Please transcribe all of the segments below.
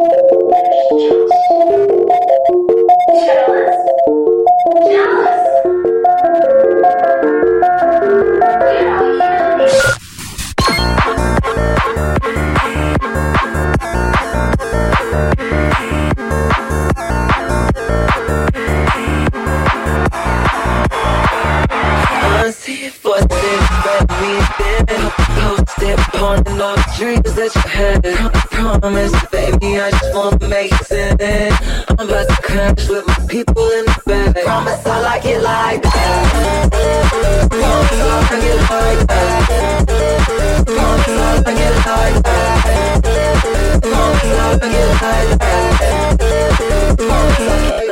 Thank you. pawning all the dreams that you had. I promise, baby, I just wanna make it. I'm about to crash with my people in the bed. Promise I like it like that. Promise I like it like that. Promise I like it like that. Promise I like it like that. Promise I like it like that.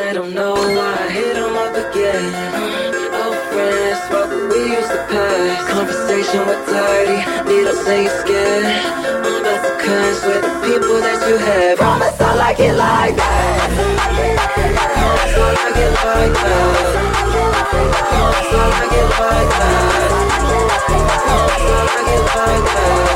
use the past. Conversation with dirty, they don't say you're scared. All about the curse with the people that you have. Promise I like it like that. Promise I like it like that. Promise I like it like that. Promise I like it like that.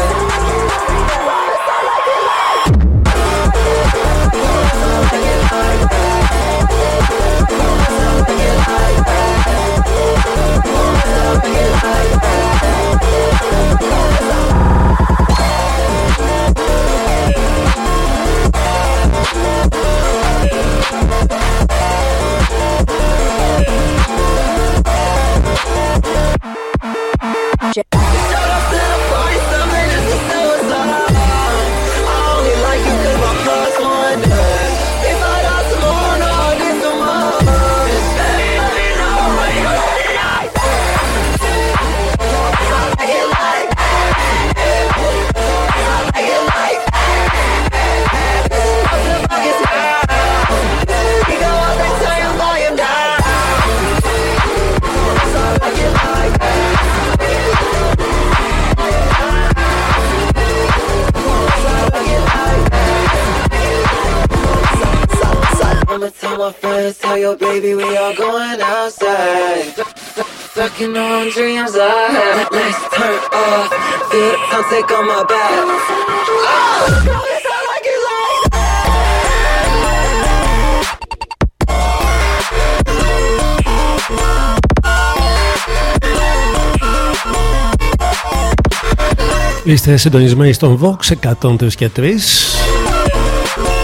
Είστε συντονισμένοι στον Vox 103 και 3.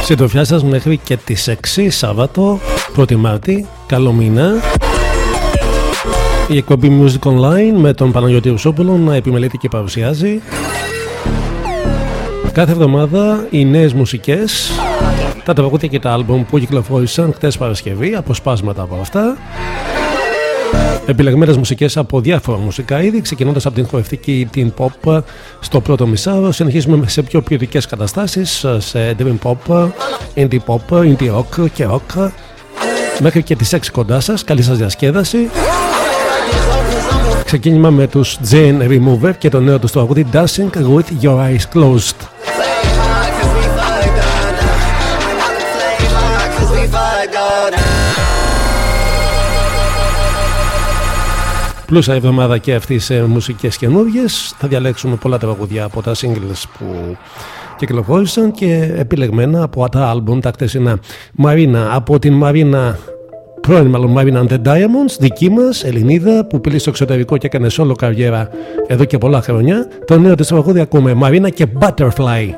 Συντροφιά σας μέχρι και τις 6 Σάββατο 1η Μάρτη. Καλό μήνα. Η εκπομπή Music Online με τον Παναγιώτη Ρουσόπουλο να επιμελείται και παρουσιάζει. Κάθε εβδομάδα οι νέες μουσικές, τα τραγούδια και τα άλμπομ που κυκλοφόρησαν χτες Παρασκευή, αποσπάσματα από αυτά. Επιλεγμένες μουσικές από διάφορα μουσικά είδη, ξεκινώντας από την χορευτική την pop στο πρώτο μισάρο. Συνεχίζουμε σε πιο ποιοτικές καταστάσεις, σε dream pop, indie pop, indie rock και rock. Μέχρι και τις 6 κοντά σας. Καλή σας διασκέδαση. Ξεκίνημα με τους Jane Remover και το νέο τους τραγούδι Dancing with Your Eyes Closed. πλούσα εβδομάδα και αυτή σε μουσικές καινούριε. Θα διαλέξουμε πολλά τραγουδιά από τα singles που κυκλοφόρησαν και επιλεγμένα από τα άλμπουμ τα χτεσινά. Μαρίνα, από την Μαρίνα πρώην μάλλον Μαρίνα and the Diamonds, δική μας Ελληνίδα που πήλε στο εξωτερικό και έκανε σόλο καριέρα εδώ και πολλά χρόνια. Το νέο της τραγούδι ακούμε Μαρίνα και Butterfly.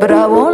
But I won't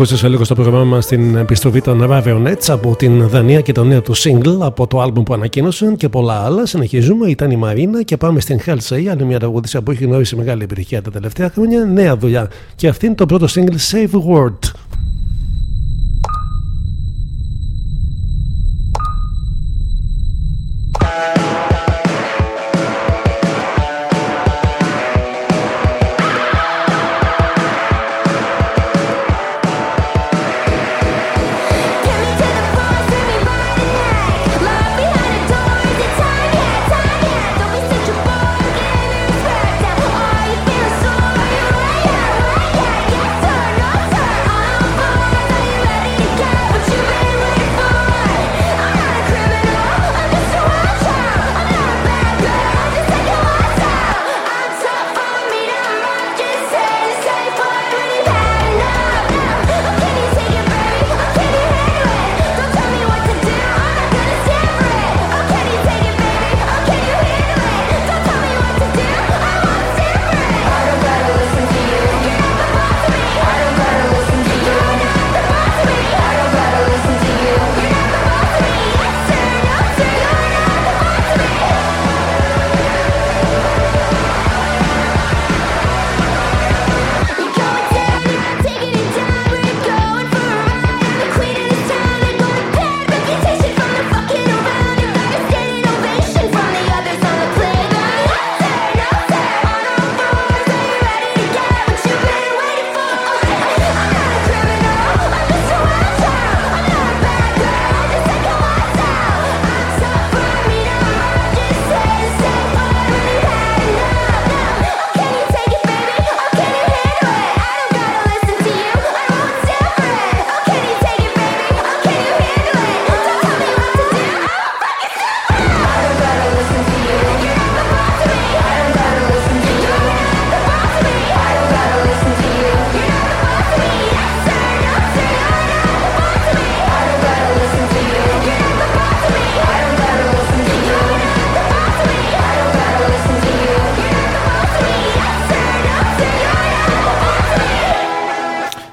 Ακούστε σε λίγο στο πρόγραμμά μας την επιστροφή των Nets από την Δανία και το νέο του single από το album που ανακοίνωσαν και πολλά άλλα. Συνεχίζουμε, ήταν η Μαρίνα και πάμε στην Hellsay, άλλη μια τραγουδίστρια που έχει γνωρίσει μεγάλη επιτυχία τα τελευταία χρόνια. Νέα δουλειά. Και αυτή είναι το πρώτο single Save Word.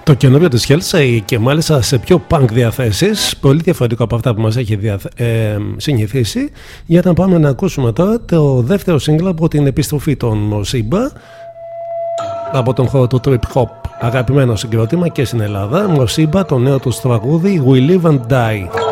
Το καινούριο της Hellsay και μάλιστα σε πιο punk διαθέσεις, πολύ διαφορετικό από αυτά που μας έχει διαθε... ε, συνηθίσει, για να πάμε να ακούσουμε τώρα το δεύτερο σύγκλα από την επιστροφή των Μοσίμπα από τον χώρο του Trip Hop, αγαπημένο συγκρότημα και στην Ελλάδα, Μοσίμπα, το νέο τους τραγούδι We Live and Die.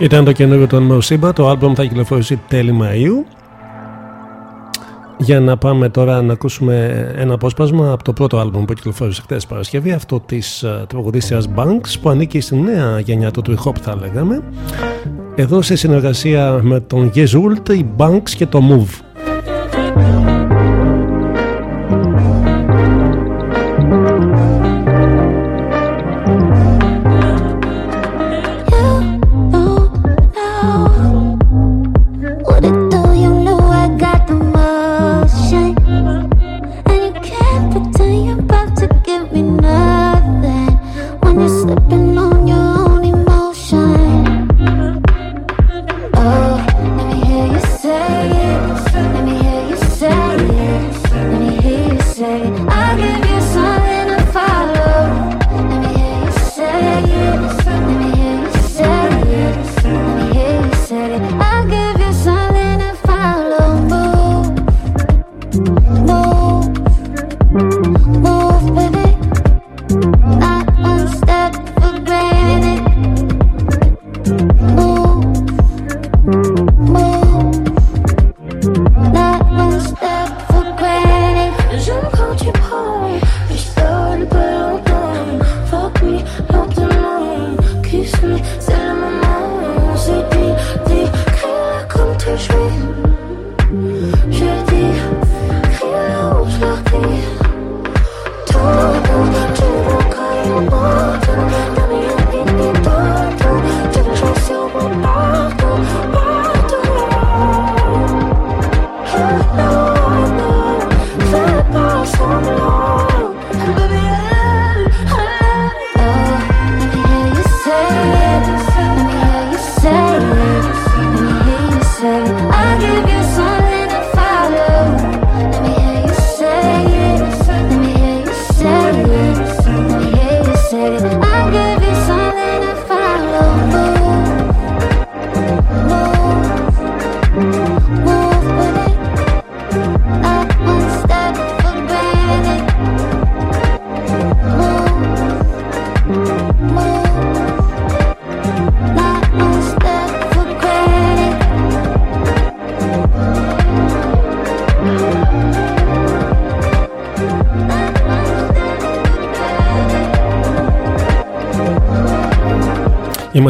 Ήταν το καινούριο των Μοσίμπα, το άλμπομ θα κυκλοφορήσει τέλη Μαΐου. Για να πάμε τώρα να ακούσουμε ένα απόσπασμα από το πρώτο άλμπομ που κυκλοφόρησε χτες Παρασκευή, αυτό της uh, τραγουδίστριας Banks που ανήκει στη νέα γενιά του trip hop θα λέγαμε. Εδώ σε συνεργασία με τον Γεζούλτ, η Banks και το Move.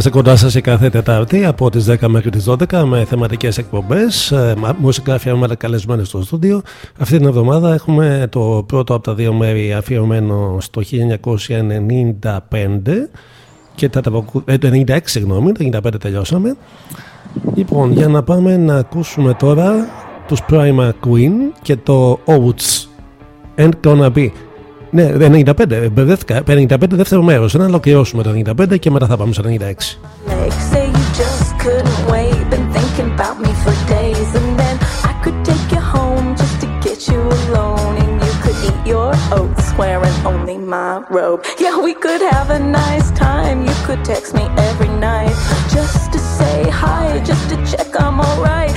Είμαστε κοντά σας σε κάθε Τετάρτη από τις 10 μέχρι τις 12 με θεματικές εκπομπές, ε, μα- μουσικά αφιερωμένα καλεσμένες στο στούντιο. Αυτή την εβδομάδα έχουμε το πρώτο από τα δύο μέρη αφιερωμένο στο 1995 και τα, ταπακου- ε, το 96 συγγνώμη, το 95 τελειώσαμε. Λοιπόν, για να πάμε να ακούσουμε τώρα τους Prima Queen και το Oats and Gonna Be. Ναι, 95, μπερδεύτηκα. 95 δεύτερο μέρο. Να ολοκληρώσουμε το 95 και μετά θα πάμε στο 96. Like, say you just couldn't wait. Been thinking about me for days, and then I could take you home just to get you alone, and you could eat your oats wearing only my robe. Yeah, we could have a nice time. You could text me every night just to say hi, just to check I'm alright,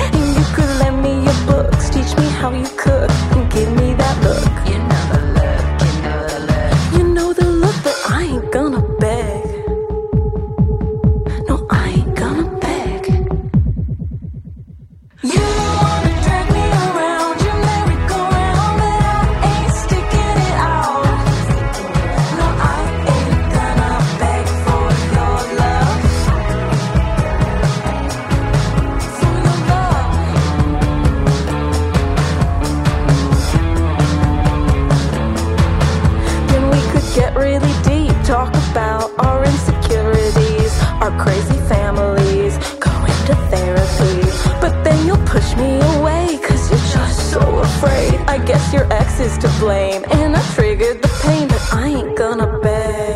I guess your ex is to blame, and I triggered the pain, but I ain't gonna beg.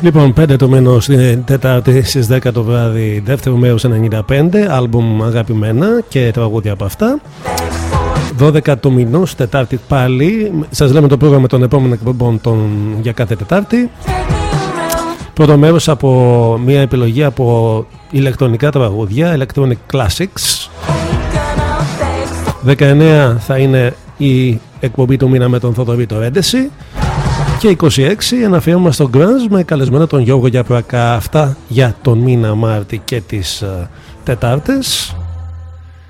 Λοιπόν, 5 το μήνο στην Τετάρτη στις 10 το βράδυ, δεύτερο μέρο 95, άλμπουμ αγαπημένα και τραγούδια από αυτά. 12 του μηνό, Τετάρτη πάλι. Σας λέμε το πρόγραμμα των επόμενων εκπομπών για κάθε Τετάρτη. Πρώτο μέρο από μια επιλογή από ηλεκτρονικά τραγούδια, Electronic Classics. 19 θα είναι η εκπομπή του μήνα με τον Θοδωρή το Ρέντεση. Και 26 ένα αφιέρωμα στο Grunge με καλεσμένο τον Γιώργο Γιαπρακά. Αυτά για τον μήνα Μάρτη και τις uh,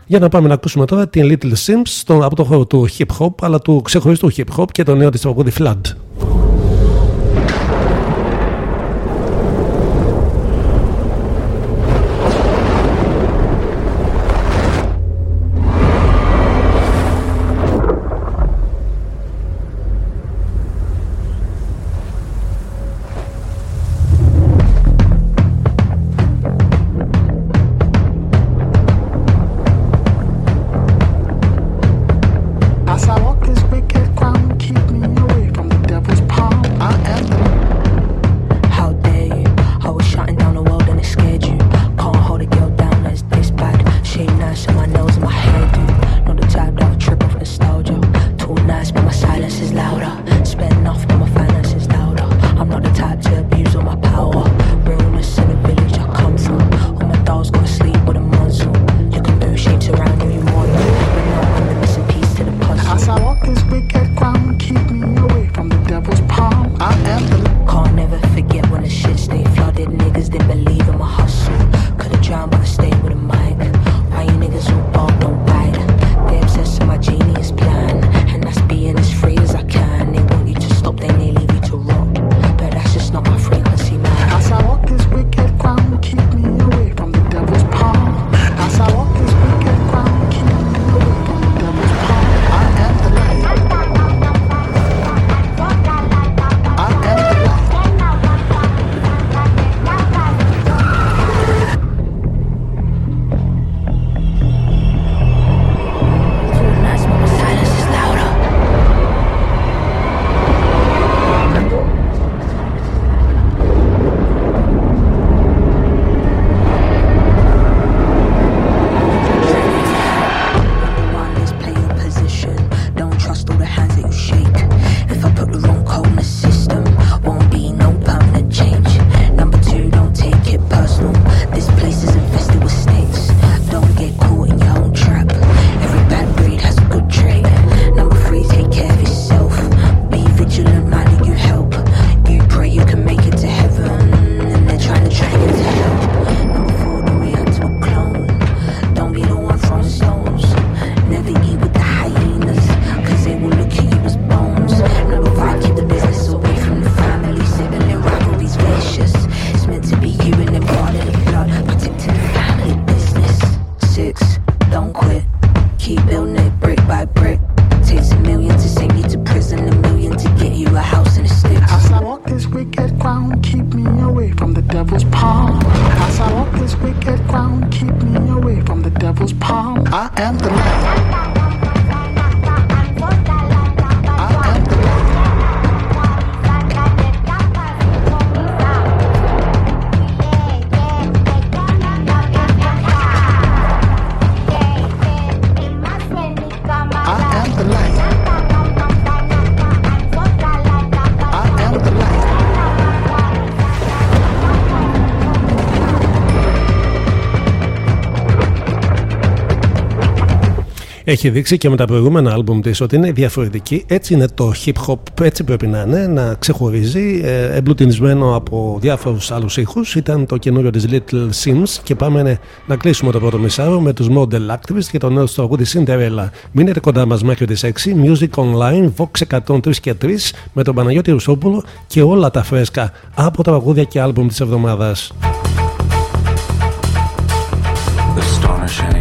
Για να πάμε να ακούσουμε τώρα την Little Sims από το χώρο του hip hop αλλά του ξεχωριστού hip hop και το νέο της τραγούδι Flood. έχει δείξει και με τα προηγούμενα άλμπουμ της ότι είναι διαφορετική. Έτσι είναι το hip hop, έτσι πρέπει να είναι, να ξεχωρίζει, ε, εμπλουτινισμένο από διάφορους άλλους ήχους. Ήταν το καινούριο της Little Sims και πάμε να κλείσουμε το πρώτο μισάρο με τους Model Activists και το νέο τραγούδι Cinderella. Μείνετε κοντά μας μέχρι τις 6, Music Online, Vox 103 και 3 με τον Παναγιώτη Ρουσόπουλο και όλα τα φρέσκα από τα παγούδια και άλμπουμ της εβδομάδας. Astonishing.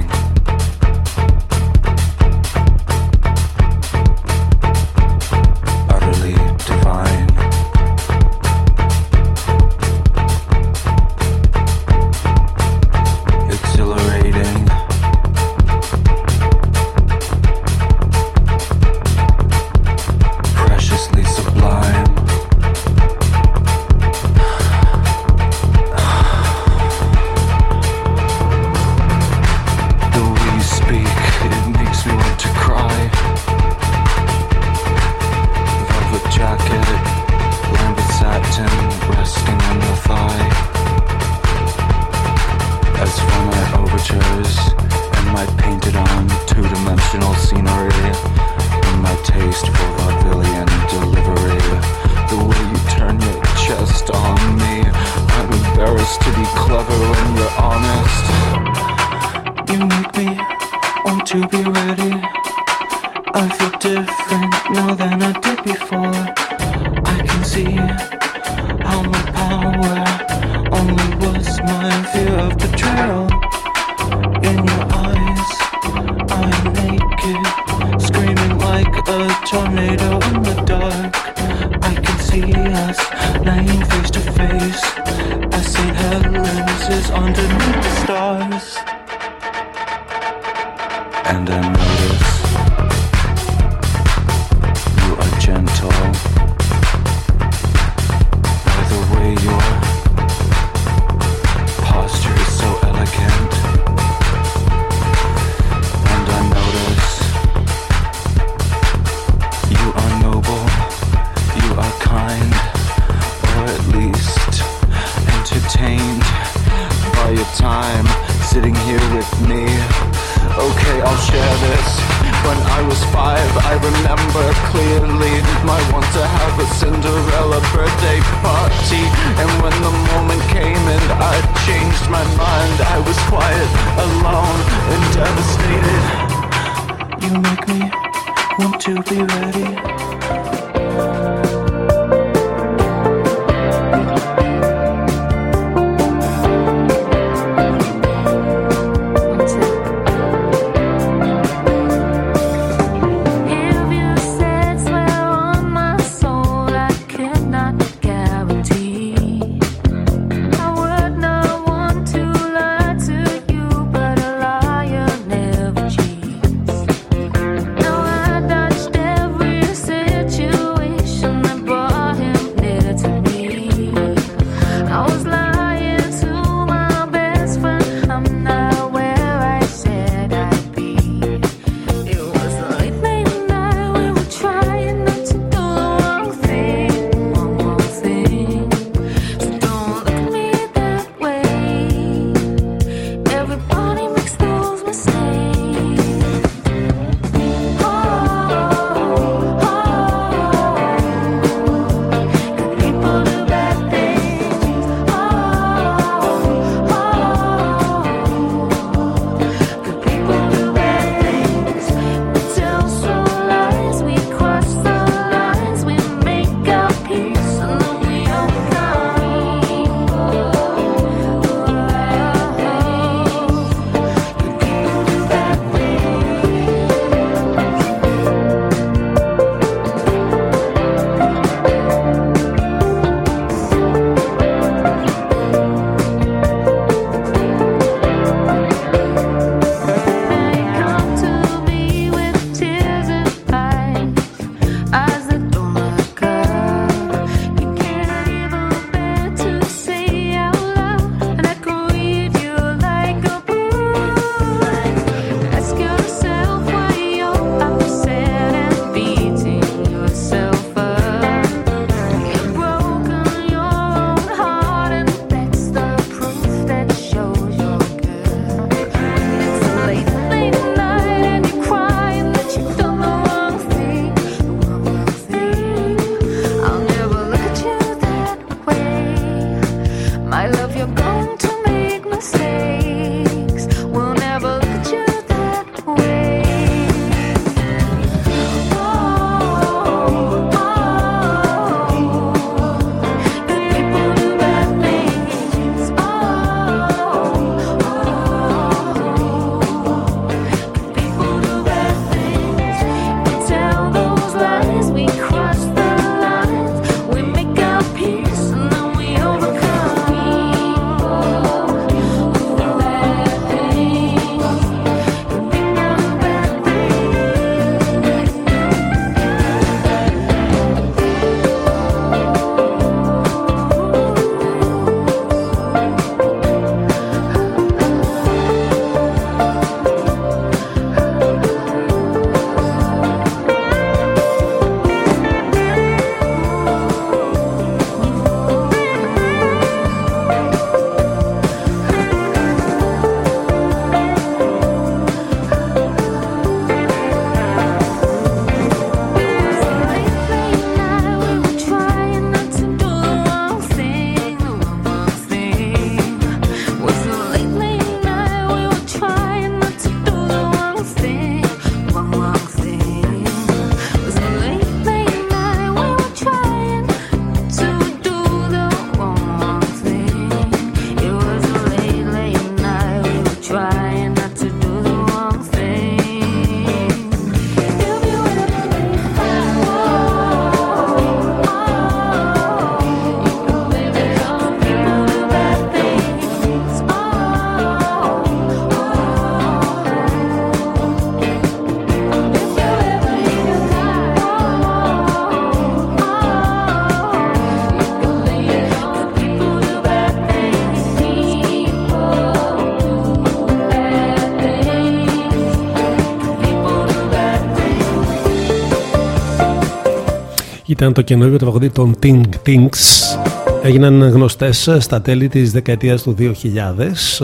Ήταν το καινούριο τραγουδί των Tink Tinks. Έγιναν γνωστές στα τέλη της δεκαετίας του 2000.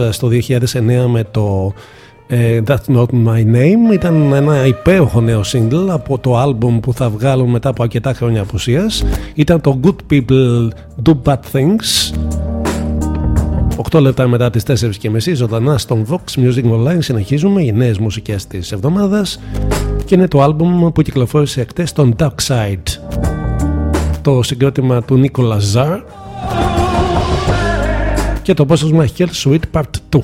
Στο 2009 με το ε, That's Not My Name ήταν ένα υπέροχο νέο single από το album που θα βγάλουν μετά από αρκετά χρόνια απουσίας. Ήταν το Good People Do Bad Things. 8 λεπτά μετά τις 4.30 ζωντανά στον Vox Music Online συνεχίζουμε οι νέες μουσικές της εβδομάδας και είναι το άλμπουμ που κυκλοφόρησε εκτές στον Dark Side το συγκρότημα του Νίκολα Ζαρ και το απόσπασμα Hell Sweet Part 2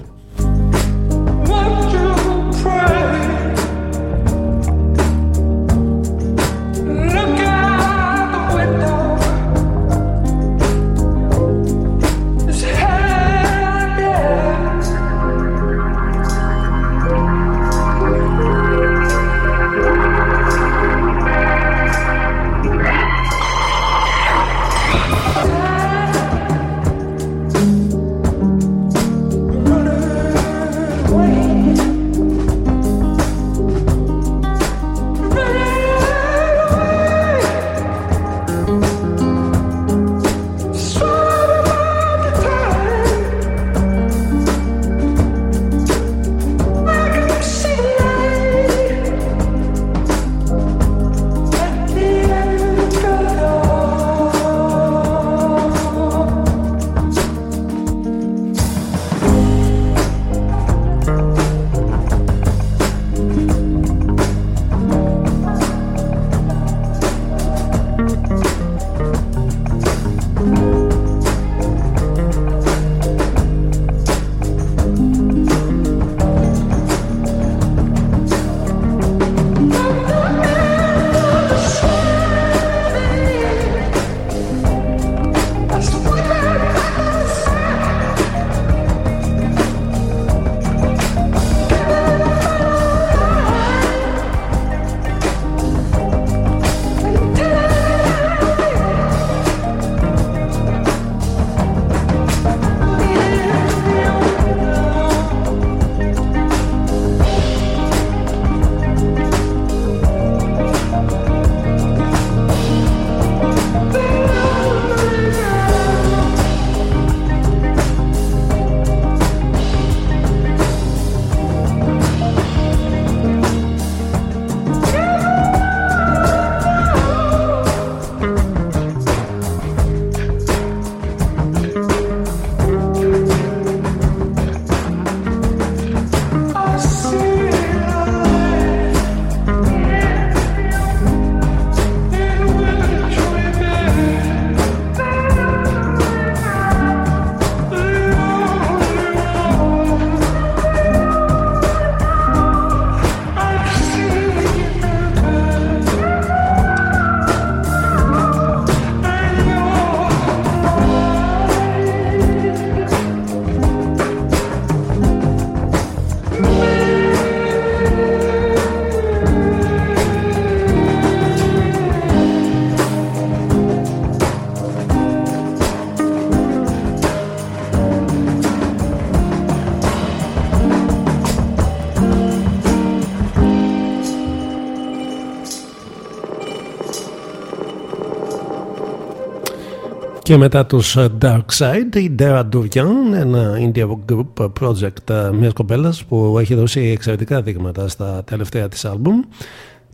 Και μετά τους ε, Dark Side, η Dara Durian, ένα indie group project ε, μιας κοπέλας που έχει δώσει εξαιρετικά δείγματα στα τελευταία της άλμπουμ.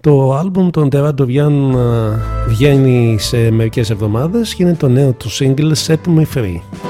Το άλμπουμ των Dara Durian ε, βγαίνει σε μερικές εβδομάδες και είναι το νέο του single Set Me Free.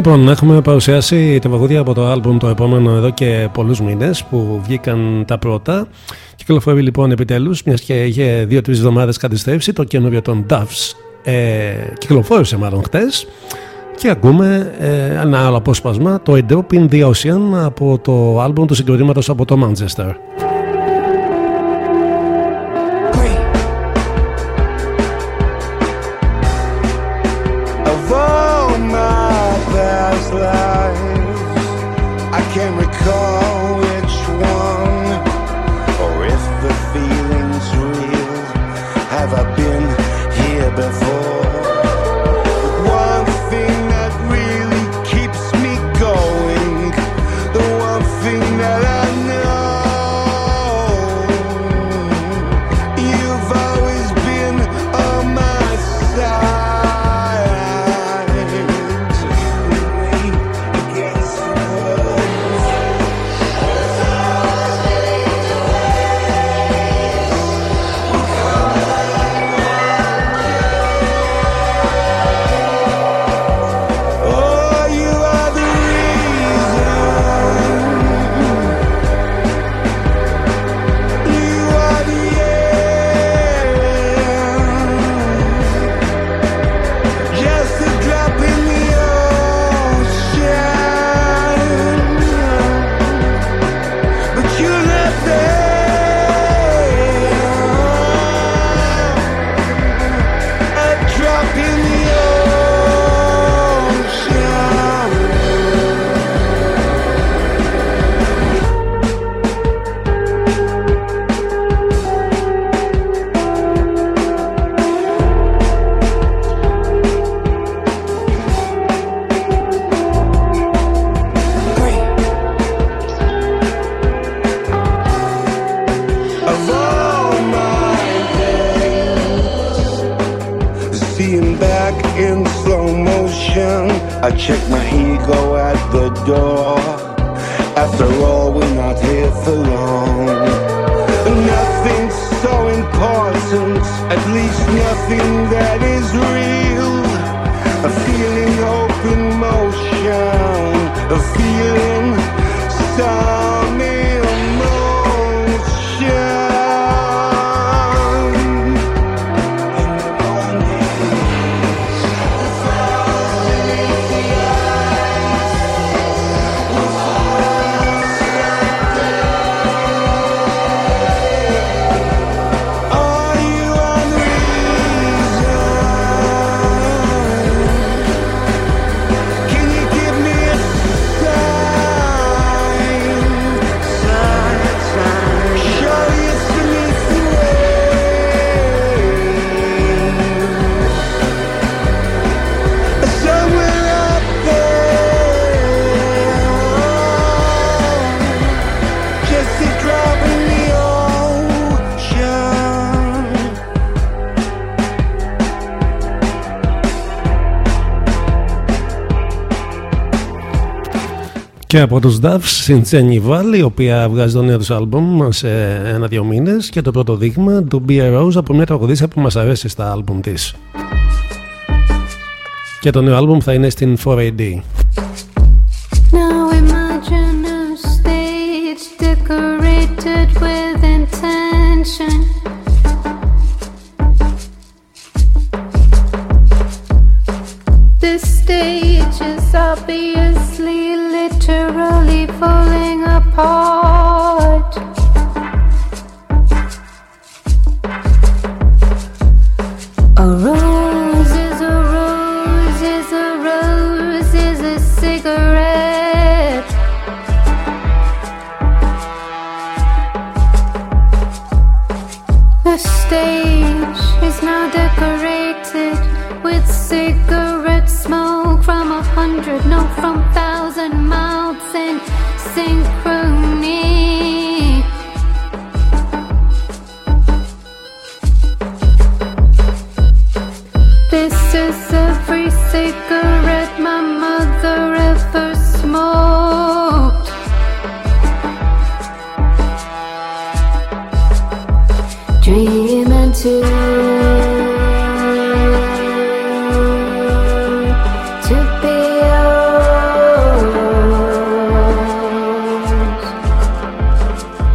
Λοιπόν, έχουμε παρουσιάσει τα βαγούδια από το άλμπουμ το επόμενο εδώ και πολλούς μήνες που βγήκαν τα πρώτα. Κυκλοφορεί λοιπόν επιτέλους, μιας και είχε δύο-τρεις εβδομάδες καθυστέρηση, το καινούριο των Duffs. Ε, κυκλοφόρησε μάλλον χτες. Και ακούμε ε, ένα άλλο απόσπασμα, το A Drop in the Ocean από το άλμπουμ του συγκροτήματος από το Manchester. Και από τους Duffs στην Jenny Valley, η οποία βγάζει το νέο τους άλμπουμ σε ένα-δυο μήνες και το πρώτο δείγμα του Be a Rose από μια τραγουδίσια που μας αρέσει στα άλμπουμ της. Και το νέο άλμπουμ θα είναι στην 4AD.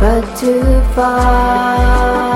but too far.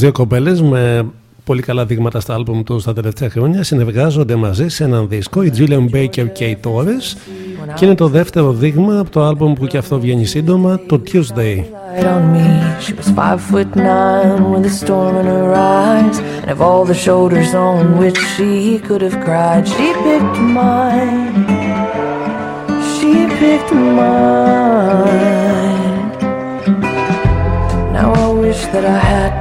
Δύο κοπέλες με πολύ καλά δείγματα στα άλμπουμ τους στα τελευταία χρόνια συνεργάζονται μαζί σε έναν δίσκο, η Julian Baker και η Torres. Και είναι το δεύτερο δείγμα από το άλμπουμ που και αυτό βγαίνει σύντομα, το Tuesday. She was five foot nine with a storm in her eyes And of all the shoulders on which she could have cried She picked mine. She picked mine. Now I wish that I hadn't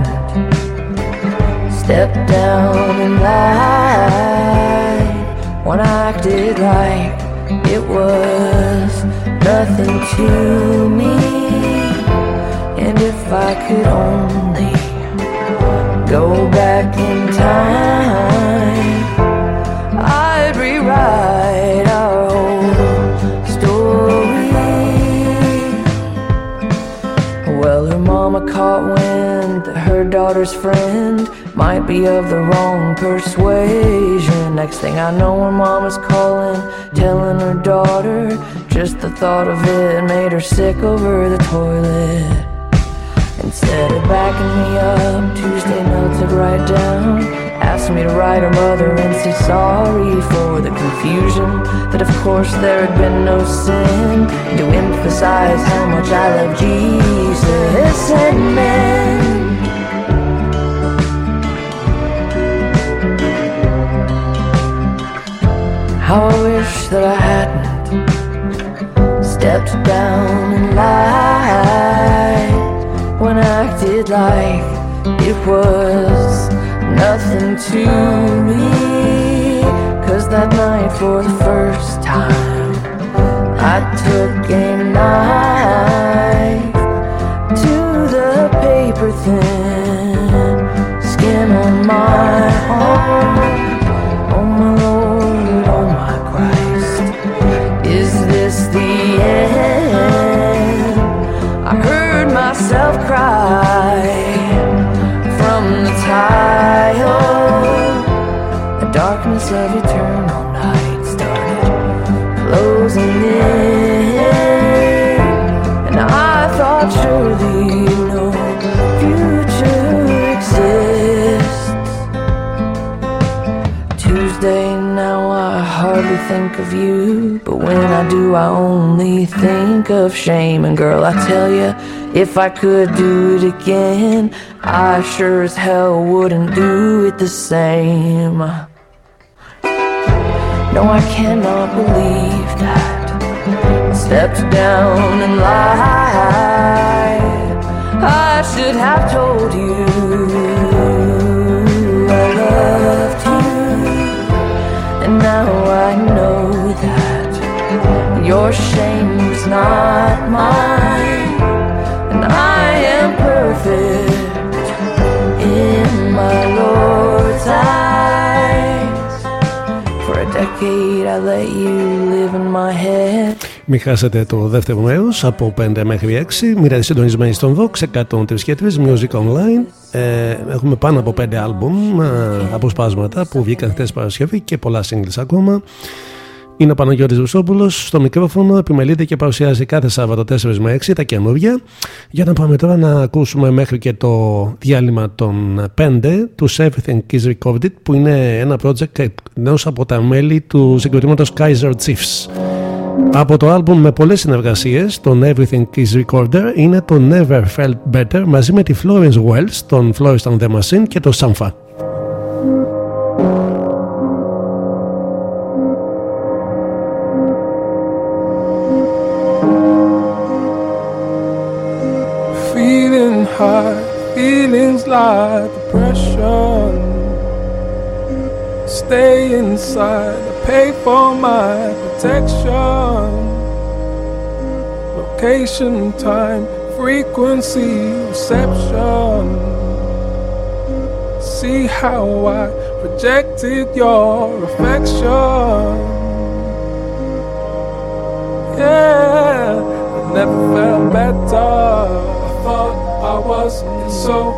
stepped down lied when I acted like it was nothing to me. And if I could only go back in time, I'd rewrite our whole story. Well, her mama caught wind that her daughter's friend might be of the wrong persuasion. Next thing I know, her mama's calling, telling her daughter. Just the thought of it made her sick over the toilet. Instead of backing me up, Tuesday melted right down. Asked me to write her mother and say sorry for the confusion. That of course there had been no sin. To emphasize how much I love Jesus and men. How I wish that I hadn't stepped down and lied when I acted like it was nothing to me. Cause that night, for the first time, I took a knife of you, but when I do, I only think of shame. And girl, I tell you, if I could do it again, I sure as hell wouldn't do it the same. No, I cannot believe that I stepped down and lied. I should have told you I loved you. And now I know your shame was not mine. And I am perfect in my Lord's eyes. For a decade I let you live in my head. Μην χάσετε το δεύτερο μέρος από 5 μέχρι 6. Μοιραίτε συντονισμένοι στον Vox 103 και 3 Music Online. Ε, έχουμε πάνω από 5 άλμπουμ ε, αποσπάσματα που βγήκαν χθες Παρασκευή και πολλά singles ακόμα. Είναι ο Παναγιώτης Βουσόπουλος στο μικρόφωνο, επιμελείται και παρουσιάζει κάθε Σάββατο 4 με 6 τα καινούργια. Για να πάμε τώρα να ακούσουμε μέχρι και το διάλειμμα των 5 τους Everything is Recorded που είναι ένα project ενός από τα μέλη του συγκροτήματος Kaiser Chiefs. Από το άλμπουμ με πολλές συνεργασίες, το Everything is Recorder είναι το Never Felt Better μαζί με τη Florence Wells, τον Florence and the Machine και το Sampha. High, feelings like depression. Stay inside, I pay for my protection. Location, time, frequency, reception. See how I projected your affection. Yeah, I never felt better. I thought I was in so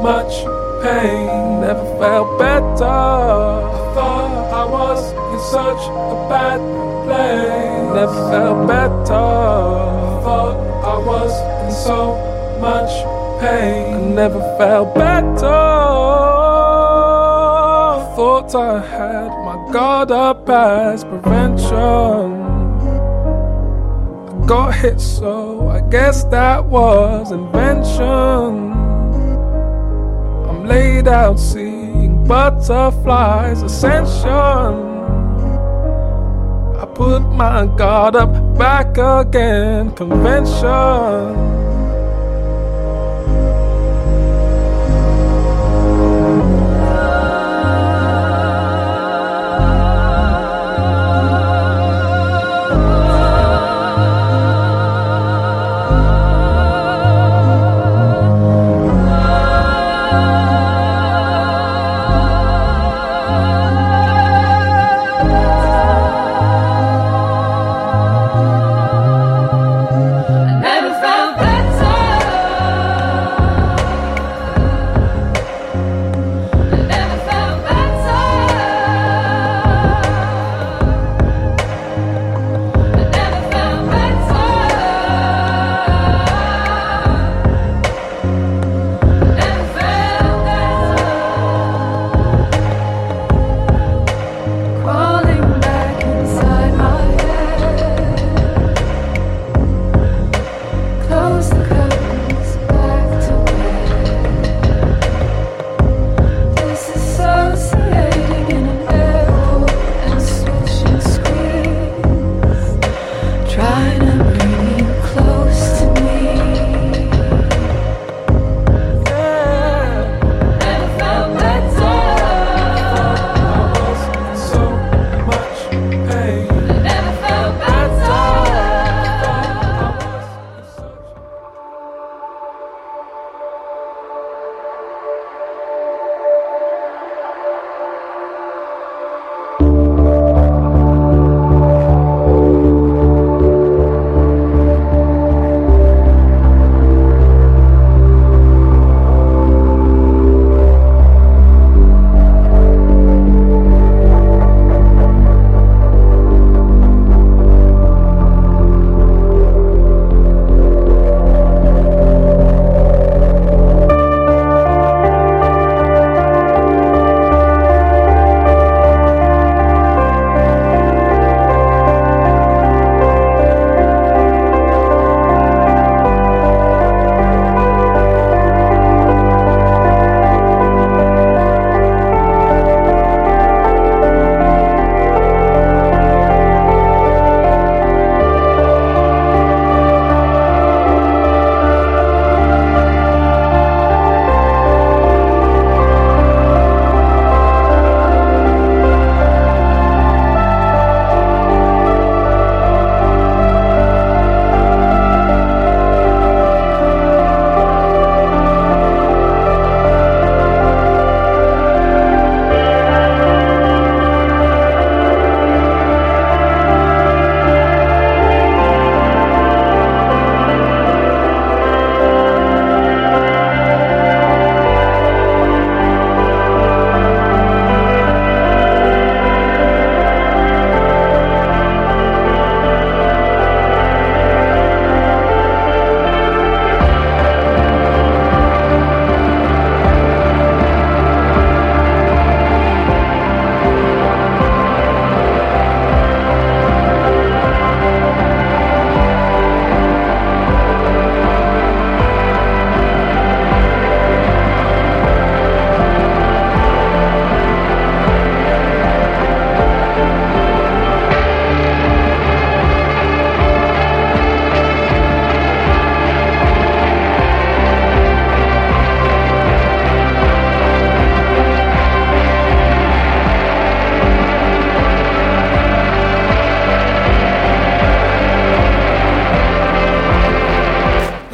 much pain. Never felt better. I thought I was in such a bad place. Never felt better. I thought I was in so much pain. I never felt better. I Thought I had my guard up as prevention. Got hit, so I guess that was invention. I'm laid out seeing butterflies ascension. I put my guard up back again, convention.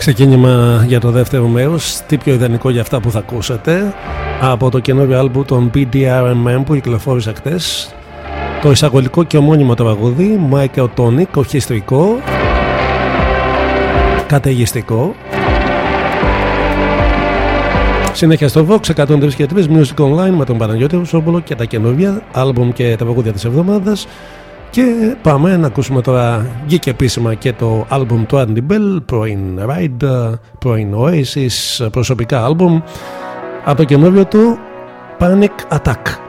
Ξεκίνημα για το δεύτερο μέρος. Τι πιο ιδανικό για αυτά που θα ακούσετε Από το καινούριο άλμπου των BDRMM που κυκλοφόρησε χτες. Το εισαγωγικό και ομώνυμο τραγούδι Michael Tonic, ορχιστρικό. Καταιγιστικό. Συνέχεια στο Vox 103 και 3 Music Online με τον Παναγιώτη Ρουσόπουλο και τα καινούργια άλμπουμ και τα τραγούδια της εβδομάδας και πάμε να ακούσουμε τώρα βγήκε επίσημα και το άλμπουμ του Andy Bell πρώην Ride, πρώην Oasis προσωπικά άλμπουμ. Από το καινούριο του Panic Attack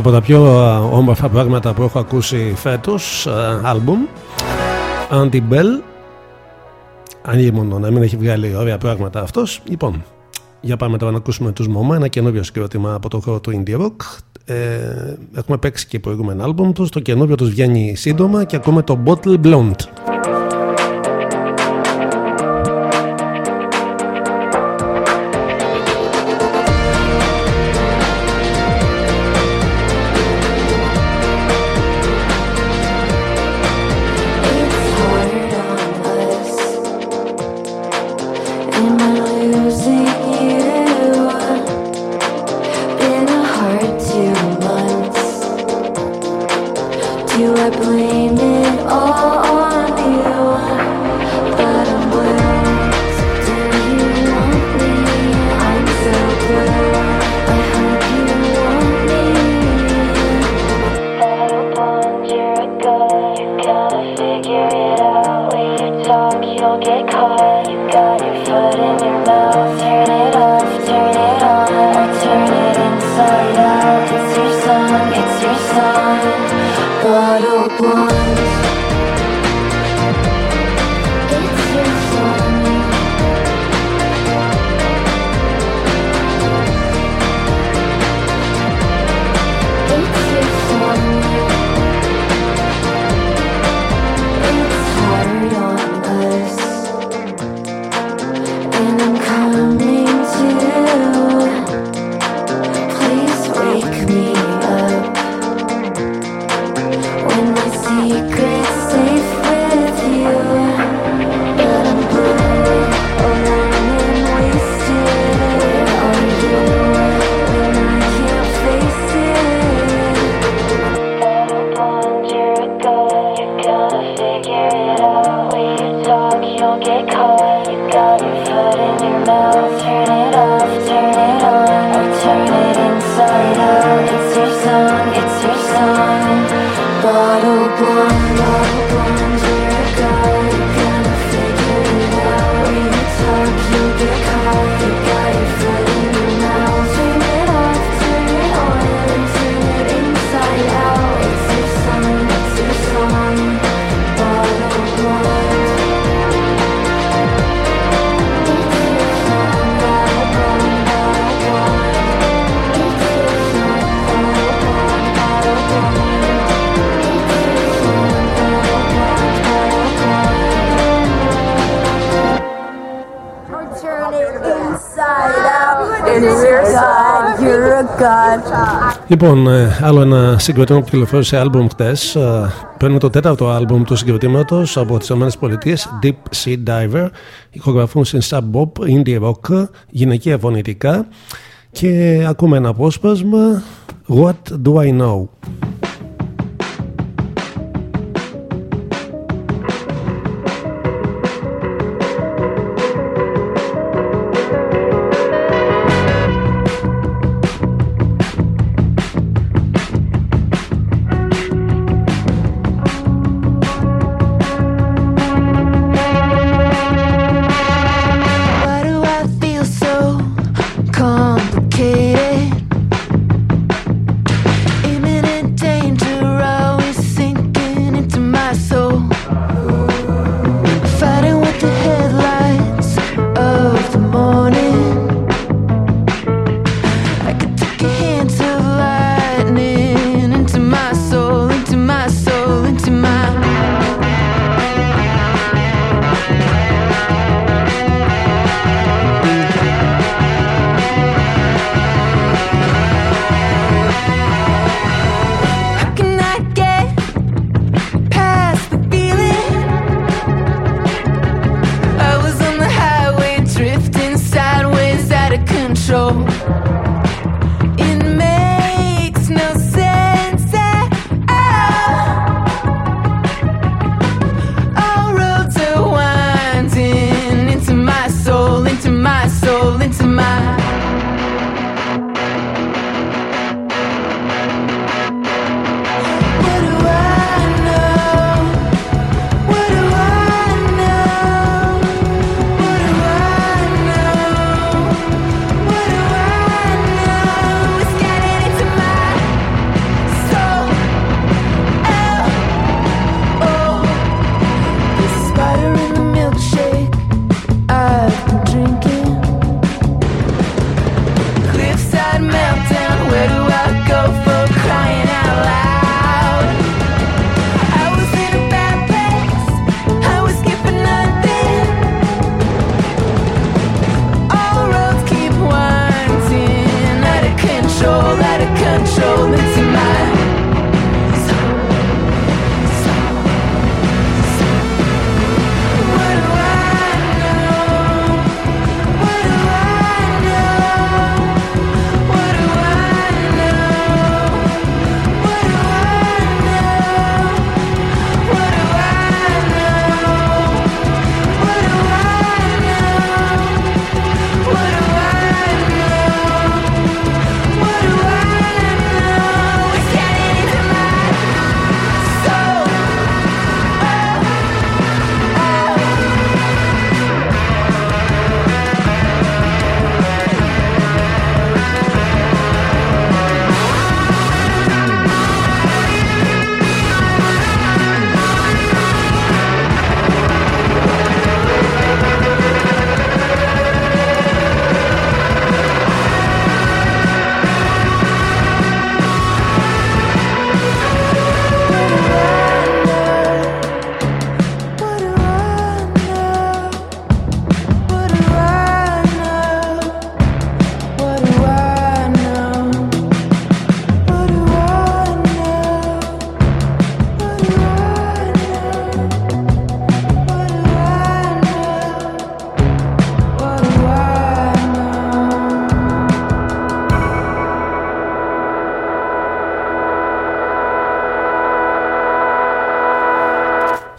από τα πιο όμορφα πράγματα που έχω ακούσει φέτος άλμπουμ. Andy Bell μόνο να μην έχει βγάλει ωραία πράγματα αυτός. Λοιπόν για πάμε τώρα να ακούσουμε τους Μωμά ένα καινούριο συγκρότημα από το χώρο του Indie Rock. Ε, έχουμε παίξει και προηγούμενο άλμπουμ τους. Το καινούριο τους βγαίνει σύντομα και ακούμε το Bottle Blonde Λοιπόν, ε, άλλο ένα συγκροτήμα που κυκλοφόρησε άλμπουμ χτες. Ε, παίρνει το τέταρτο άλμπουμ του συγκροτήματος από τις ΗΠΑ, Deep Sea Diver. Ηχογραφούν στην Sub Bob, Indie Rock, γυναικεία φωνητικά. Και ακούμε ένα απόσπασμα. What do I know?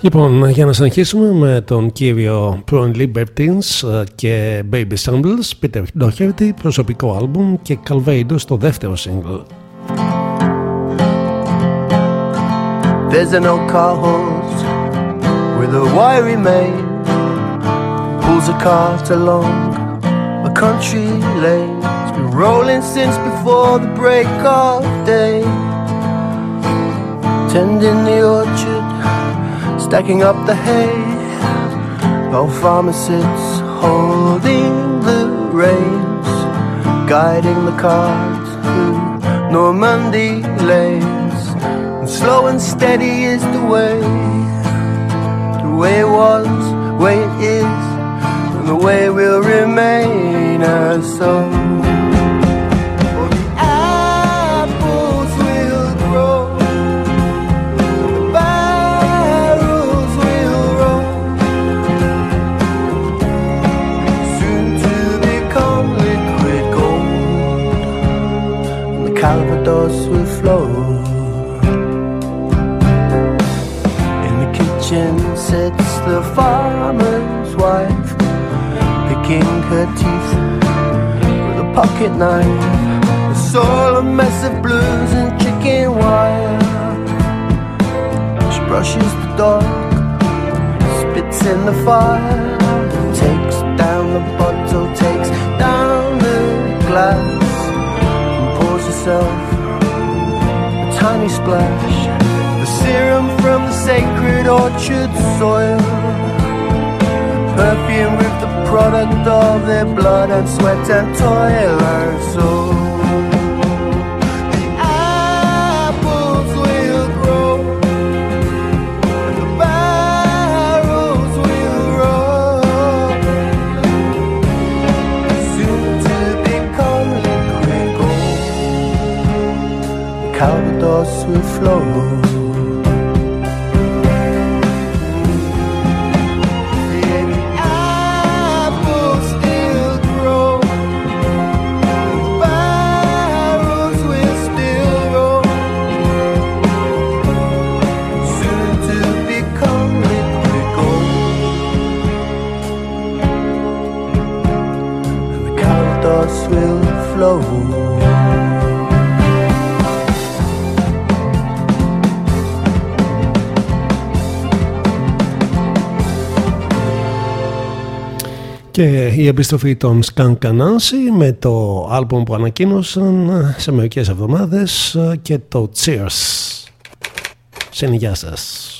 Λοιπόν, για να συνεχίσουμε με τον κύριο πρώην Libertines ε, και Baby Stumbles, Peter Doherty, προσωπικό άλμπουμ και Calvados στο δεύτερο single. There's an old car hose with a wiry mane Pulls a cart along a country lane It's been rolling since before the break of day Tending the orchard stacking up the hay. Farmer sits holding the reins, guiding the cart through Normandy lanes. And slow and steady is the way, the way it was, way it is, and the way will remain as so. Calvados will flow. In the kitchen sits the farmer's wife, picking her teeth with a pocket knife. It's all a mess of blues and chicken wire. She brushes the dog, spits in the fire, takes down the bottle, takes down the glass tiny splash. The serum from the sacred orchard soil. Perfume with the product of their blood and sweat and toil and soul. Και η επιστροφή των Skunk Anansi με το άλμπουμ που ανακοίνωσαν σε μερικές εβδομάδες και το Cheers. Σε σας.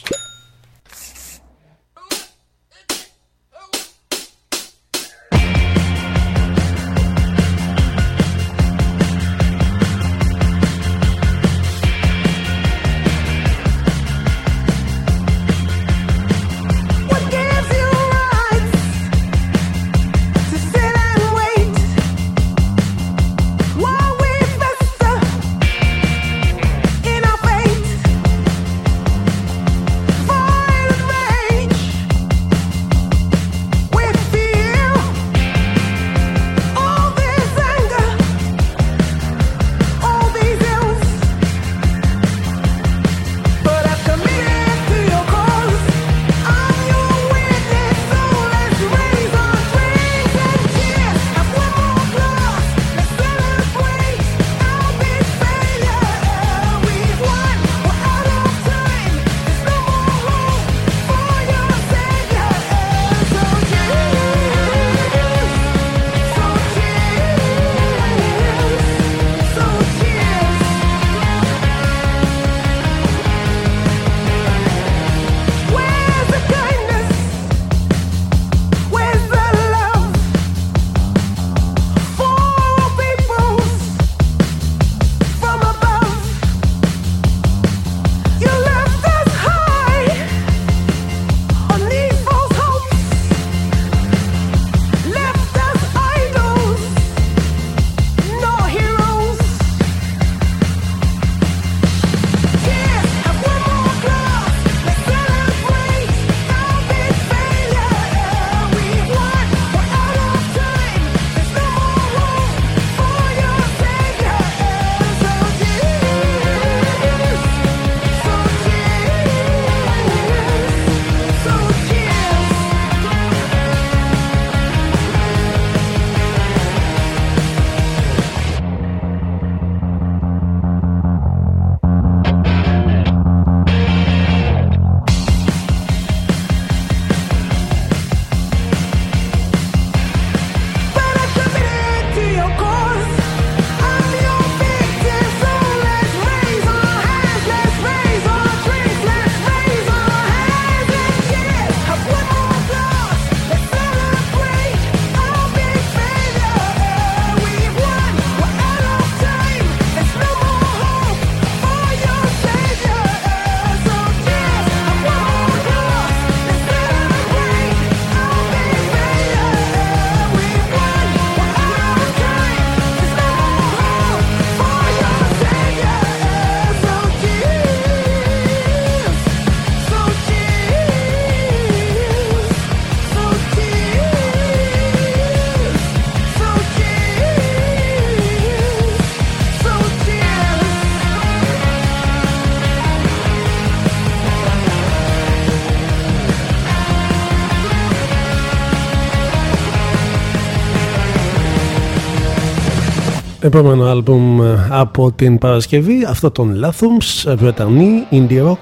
Επόμενο άλμπουμ ε, από την Παρασκευή, αυτό των Lathums, Βρετανή, Indie Rock,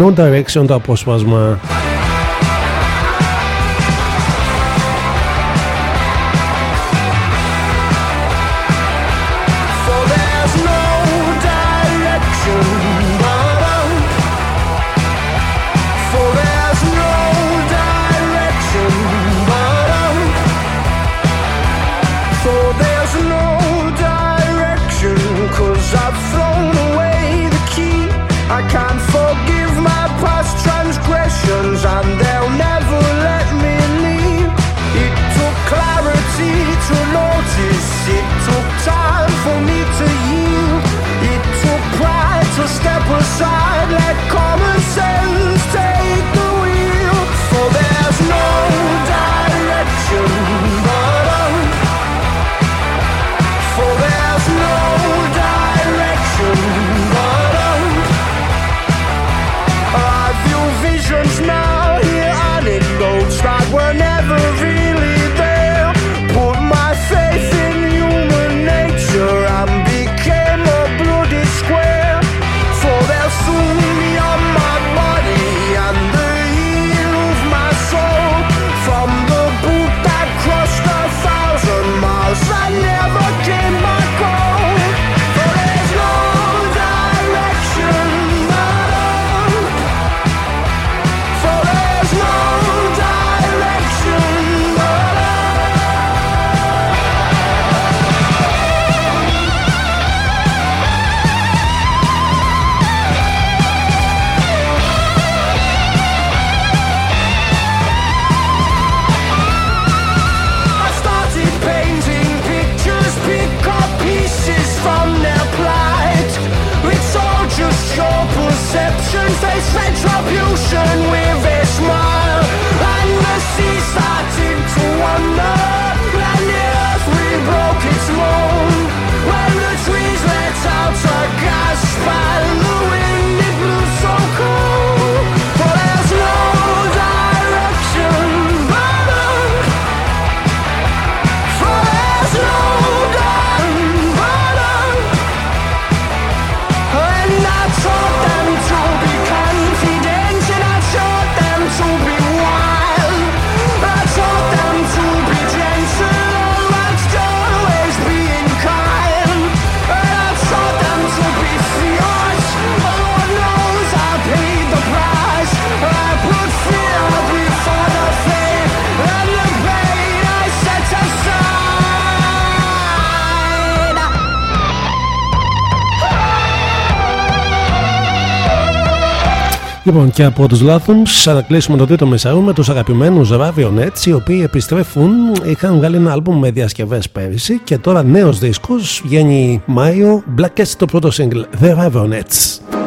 No Direction το απόσπασμα. Λοιπόν, και από τους Λάθουμς να κλείσουμε το τρίτο μεσαού με τους αγαπημένους Ravionets, οι οποίοι επιστρέφουν. Είχαν βγάλει ένα άλμπουμ με διασκευές πέρυσι και τώρα νέος δίσκος βγαίνει Μάιο. Blackest το πρώτο single, The Ravionets.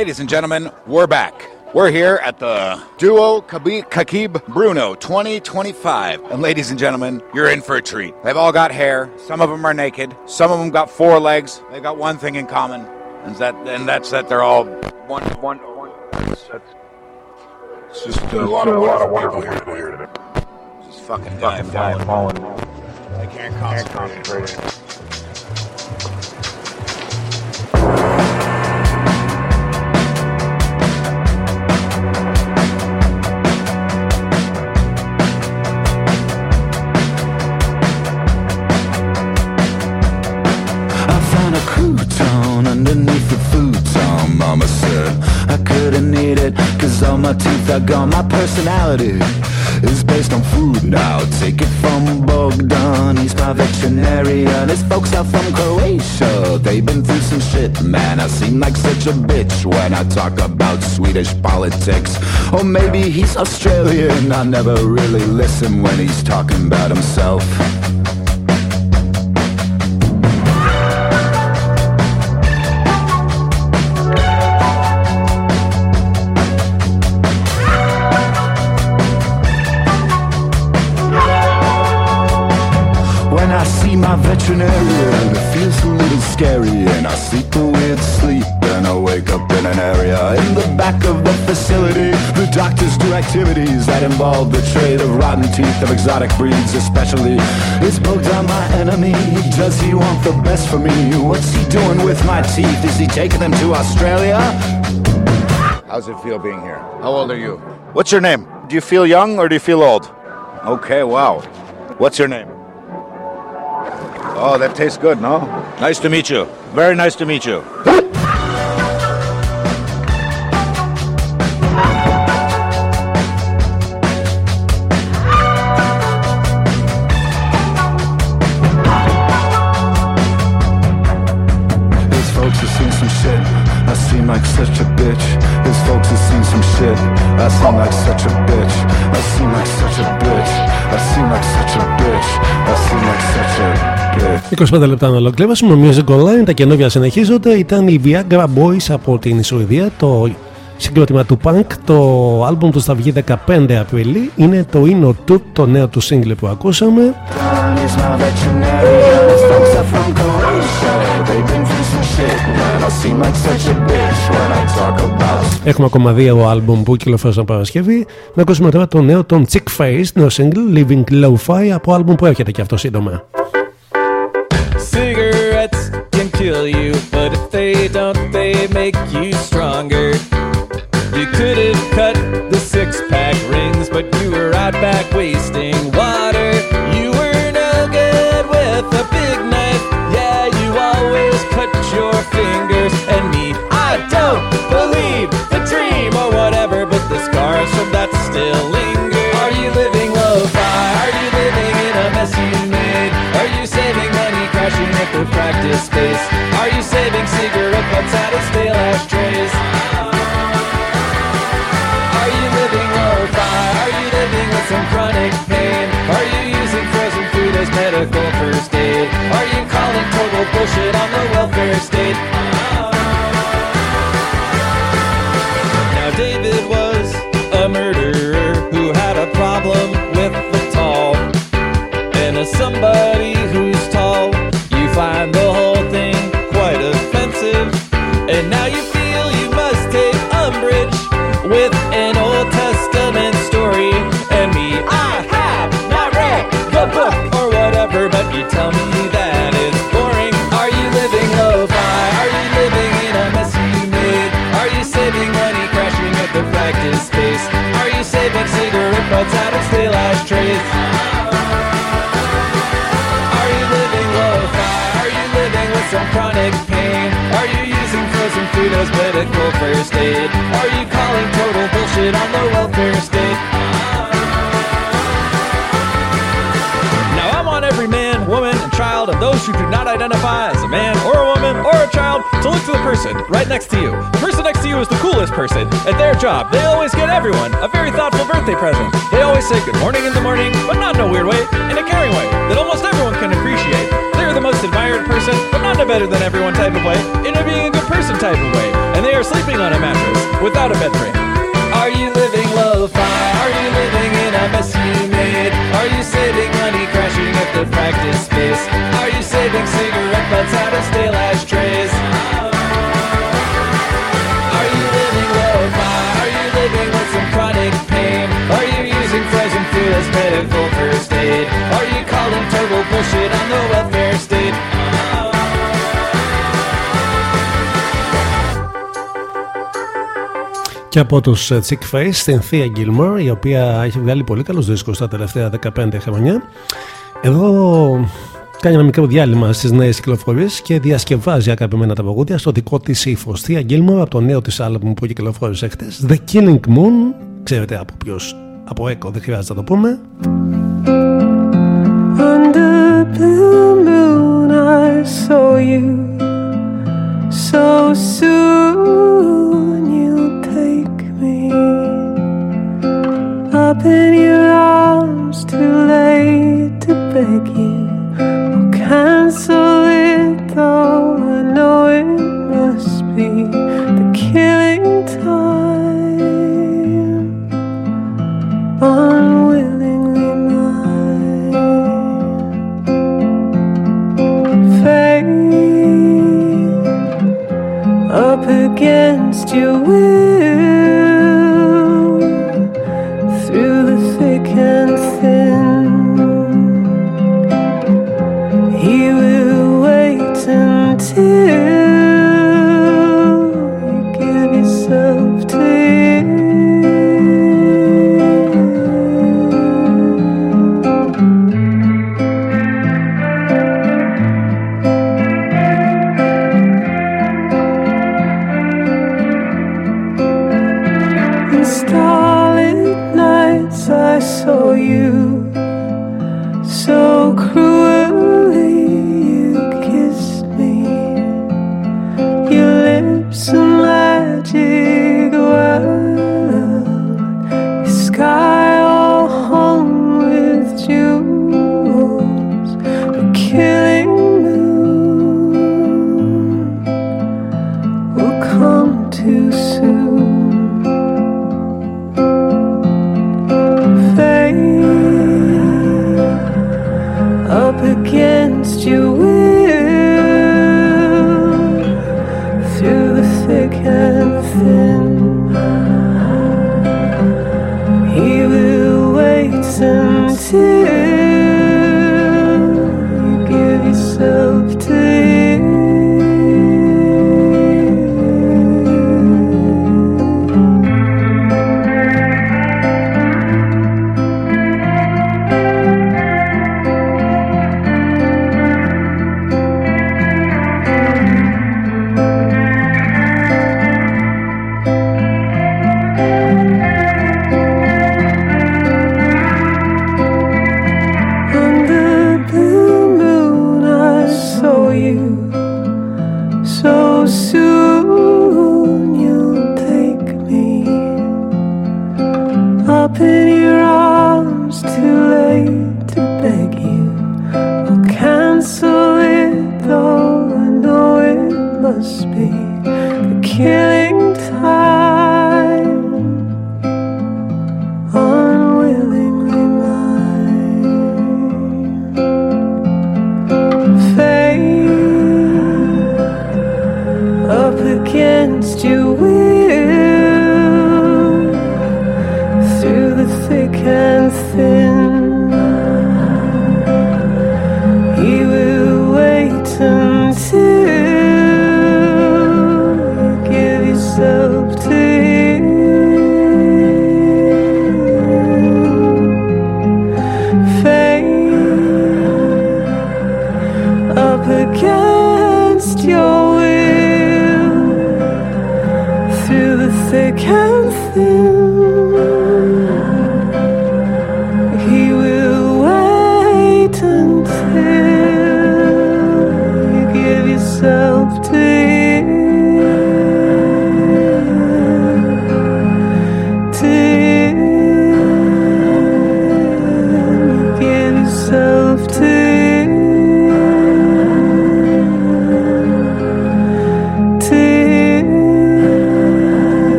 Ladies and gentlemen, we're back. We're here at the Duo Kakib Bruno 2025. And ladies and gentlemen, you're in for a treat. They've all got hair. Some of them are naked. Some of them got four legs. They got one thing in common. And that and that's that they're all one one one it's, it's just a lot of, a lot of wonderful people here today. Just fucking fucking falling. falling. I can't concentrate. Personality is based on food now. Take it from Bogdan, he's my veterinarian. His folks are from Croatia, they've been through some shit, man. I seem like such a bitch when I talk about Swedish politics. Or maybe he's Australian, I never really listen when he's talking about himself. My veterinarian, it feels a little scary. And I sleep a weird sleep, and I wake up in an area in the back of the facility. The doctors do activities that involve the trade of rotten teeth of exotic breeds, especially. Is Bogdan my enemy? Does he want the best for me? What's he doing with my teeth? Is he taking them to Australia? How's it feel being here? How old are you? What's your name? Do you feel young or do you feel old? Okay, wow. What's your name? Oh, that tastes good, no? Nice to meet you. Very nice to meet you. 25 λεπτά να ολοκληρώσουμε. Music Online, τα καινούργια συνεχίζονται. Ήταν οι Viagra Boys από την Σουηδία. Το συγκρότημα του Punk. Το άλμπουμ τους θα βγει 15 Απριλίου. Είναι το Inno Tooth, το νέο του single που ακούσαμε. He's my veterinarian. His folks are from Croatia. They've been through some shit. Man, I seem like such a bitch when I talk about Έχουμε ακόμα δύο άλμπουμ που κυκλοφόρησαν Παρασκευή. Να ακούσουμε τώρα το νέο των Chick Face, νέο single Living Lo-Fi από άλμπουμ που έρχεται και αυτό σύντομα. But if they don't, they make you stronger. You could have cut the six pack rings, but you were out back wasting water. You were no good with a big knife. Yeah, you always cut your fingers. And me, I don't believe the dream or whatever, but the scars from that still linger. Are you living lo-fi? Are you living in a mess you made? Are you saving money crashing at the practice space? Saving cigarette butts out of stale ashtrays? Are you living lo-fi? Are you living with some chronic pain? Are you using frozen food as medical first aid? Are you calling total bullshit on the welfare state? Are you saving cigarette butts out of stale ashtrays? Are you living lo-fi? Are you living with some chronic pain? Are you using frozen food as medical first aid? Are you calling total bullshit on the welfare state? Those who do not identify as a man or a woman or a child to look to the person right next to you. The person next to you is the coolest person. At their job, they always get everyone a very thoughtful birthday present. They always say good morning in the morning, but not in a weird way, in a caring way that almost everyone can appreciate. They're the most admired person, but not in a better than everyone type of way, in a being a good person type of way, and they are sleeping on a mattress without a bed frame. Are you living lo-fi? Are you living in a mess you made? Are you saving money crashing at the practice space? Are you saving cigarette butts out of stale ashtrays? Are you living lo-fi? Are you living with some chronic pain? Are you using frozen food as medical first aid? Are you calling total bullshit on the welfare Και από τους ε, Chick Face στην Thea Gilmore, η οποία έχει βγάλει πολύ καλούς δίσκους τα τελευταία 15 χρόνια. Εδώ κάνει ένα μικρό διάλειμμα στις νέες κυκλοφορίες και διασκευάζει αγαπημένα τα παγούδια στο δικό της ύφος. Thea Gilmore από το νέο της άλμπουμ που κυκλοφόρησε χτες. The Killing Moon, ξέρετε από ποιος, από Echo, δεν χρειάζεται να το πούμε. Under blue moon, I saw you. So soon in your arms, too late to beg you. Or cancel it, though I know it must be the killing time. Unwillingly mine. Fate up against your will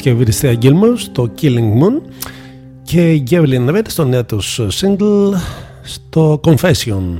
Και της Thea Gilmore στο Killing Moon και η Gavlin Redd στο νέο τους single στο Confession.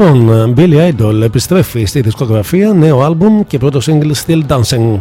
Λοιπόν, ε, Billy Idol επιστρέφει στη δισκογραφία, νέο άλμπουμ και πρώτο single Still Dancing.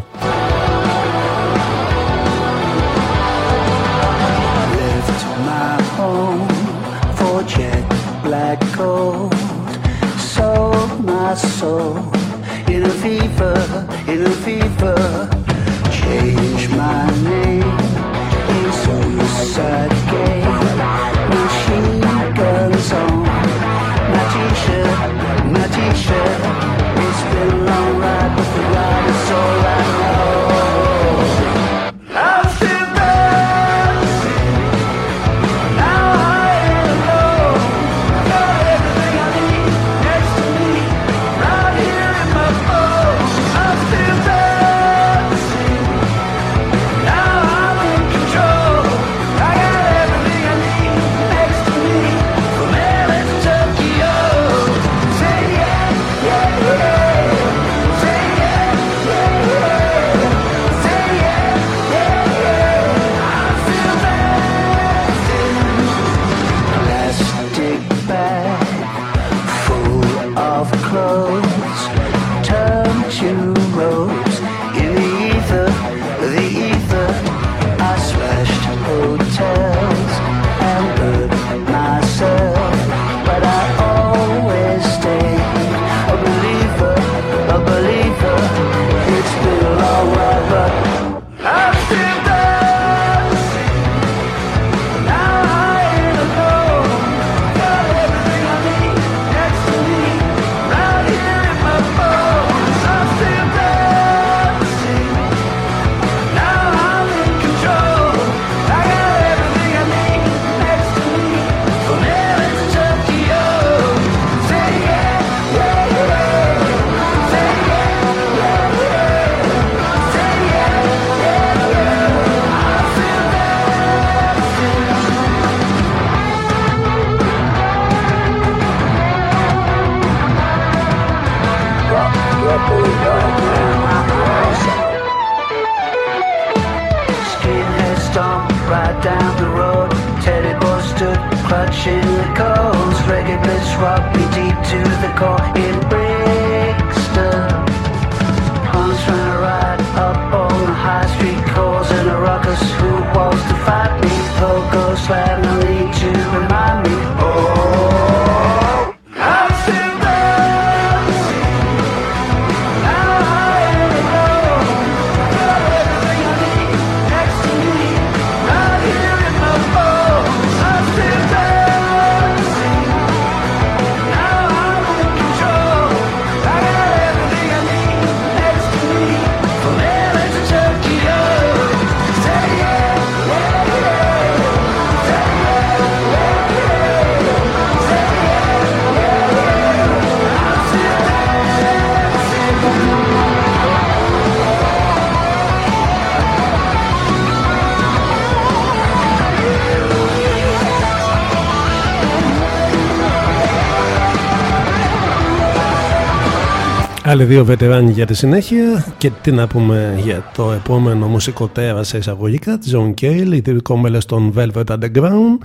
Άλλοι δύο βετεράνοι για τη συνέχεια και τι να πούμε για το επόμενο μουσικό τέρας σε εισαγωγικά της John Cale, ιδρυτικό μέλος των Velvet Underground,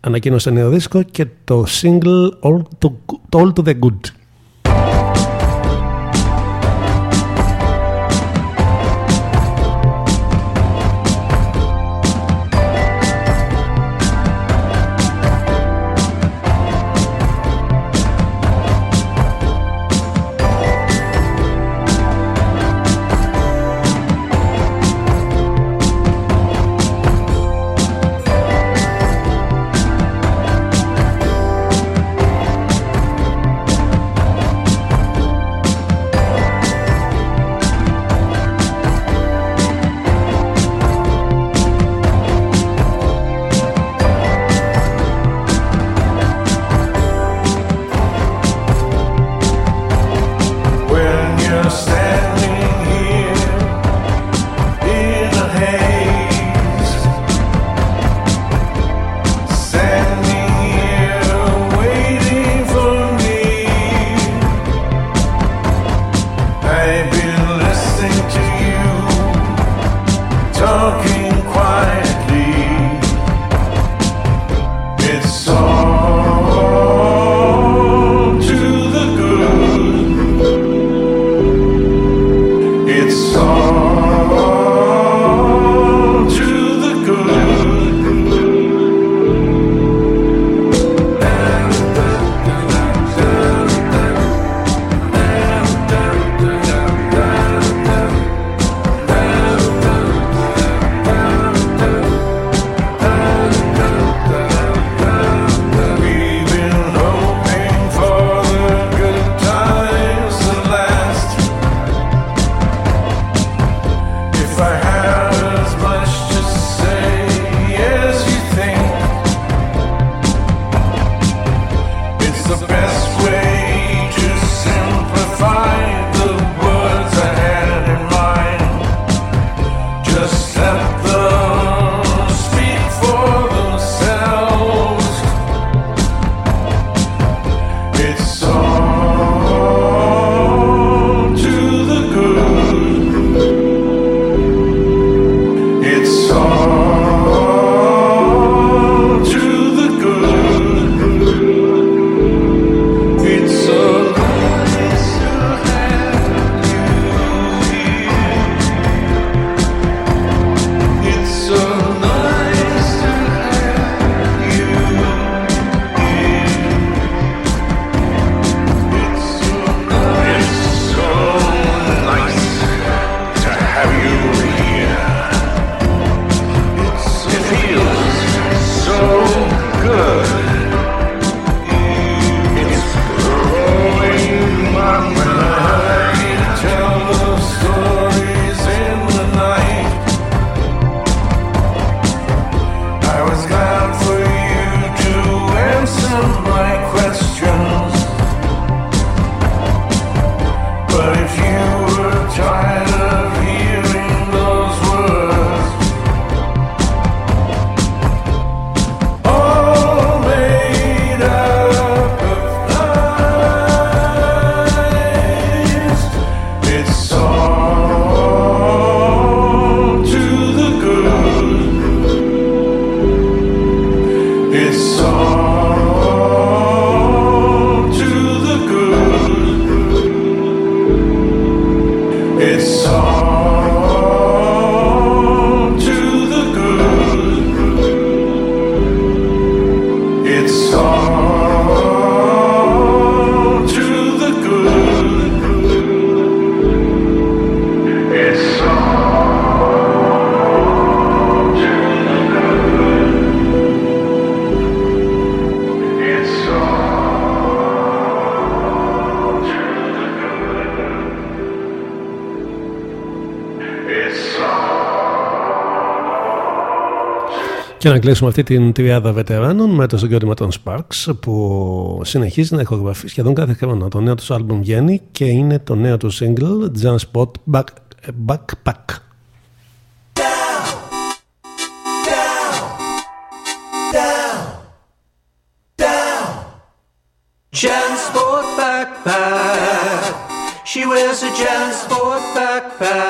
ανακοίνωσε νέο δίσκο και το single All All to the Good. Και να κλείσουμε αυτή την τριάδα βετεράνων με το συγκρότημα των Sparks που συνεχίζει να ηχογραφεί σχεδόν κάθε χρόνο. Το νέο τους άλμπουμ βγαίνει και είναι το νέο τους single Jump Spot Back, Backpack. Jansport backpack. She wears a Jansport backpack.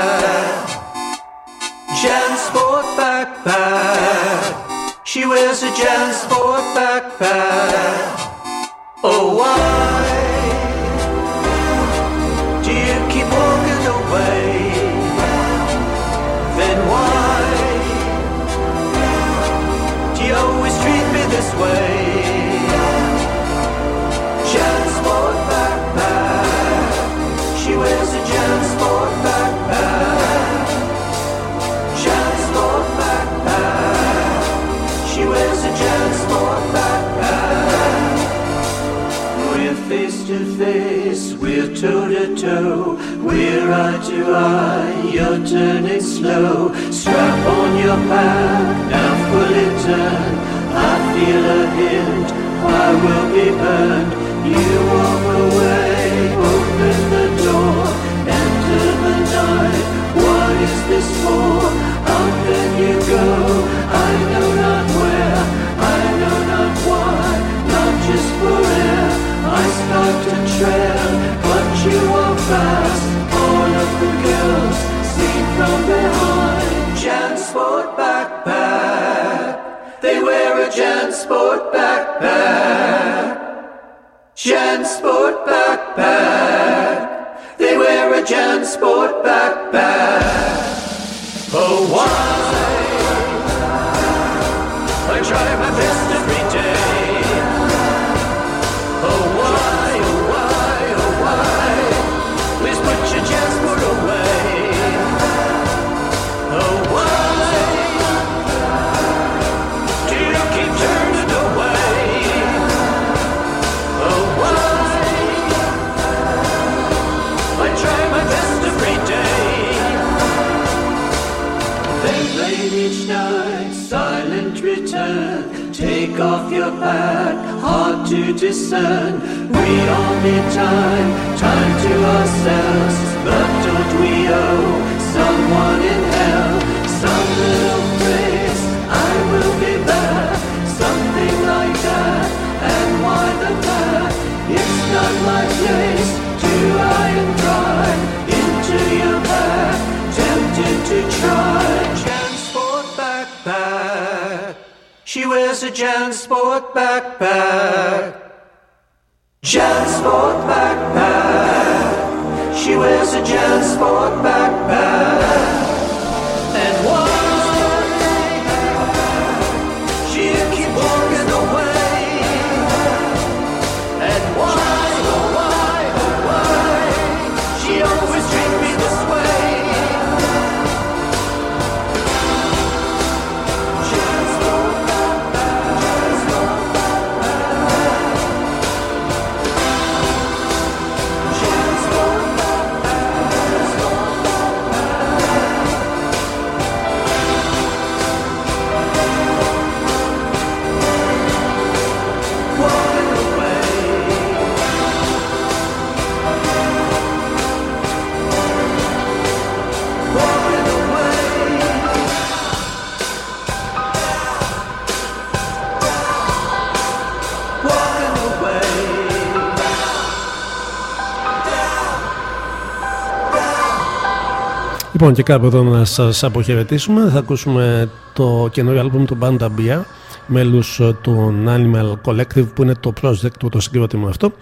Λοιπόν, και κάπου εδώ να σας αποχαιρετήσουμε. Θα ακούσουμε το καινούριο άλμπουμ του Banda Bia, μέλους του Animal Collective, που είναι το project του το συγκρότημα αυτό.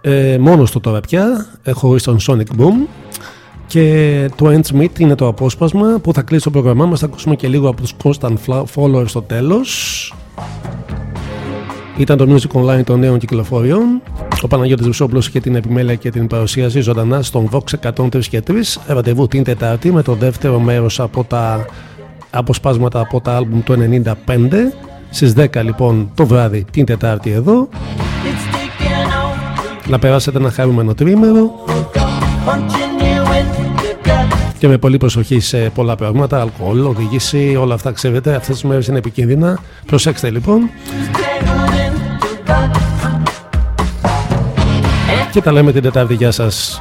Ε, μόνος του τώρα πια, ε, χωρίς τον Sonic Boom. Και το End Smith είναι το απόσπασμα που θα κλείσει το πρόγραμμά μας. Θα ακούσουμε και λίγο από τους Constant Followers στο τέλος. Ήταν το Music Online των νέων κυκλοφοριών. Ο Παναγιώτης Βουσόπουλος είχε την επιμέλεια και την παρουσίαση ζωντανά στον Vox 103 και 3. Ραντεβού την Τετάρτη με το δεύτερο μέρος από τα αποσπάσματα από τα άλμπουμ του 95. Στις 10 λοιπόν το βράδυ την Τετάρτη εδώ. Να περάσετε ένα χαρούμενο τρίμερο και με πολύ προσοχή σε πολλά πράγματα, αλκοόλ, οδήγηση, όλα αυτά ξέρετε, αυτές τις μέρες είναι επικίνδυνα. Προσέξτε λοιπόν. Και τα λέμε την Τετάρτη. Γεια σας.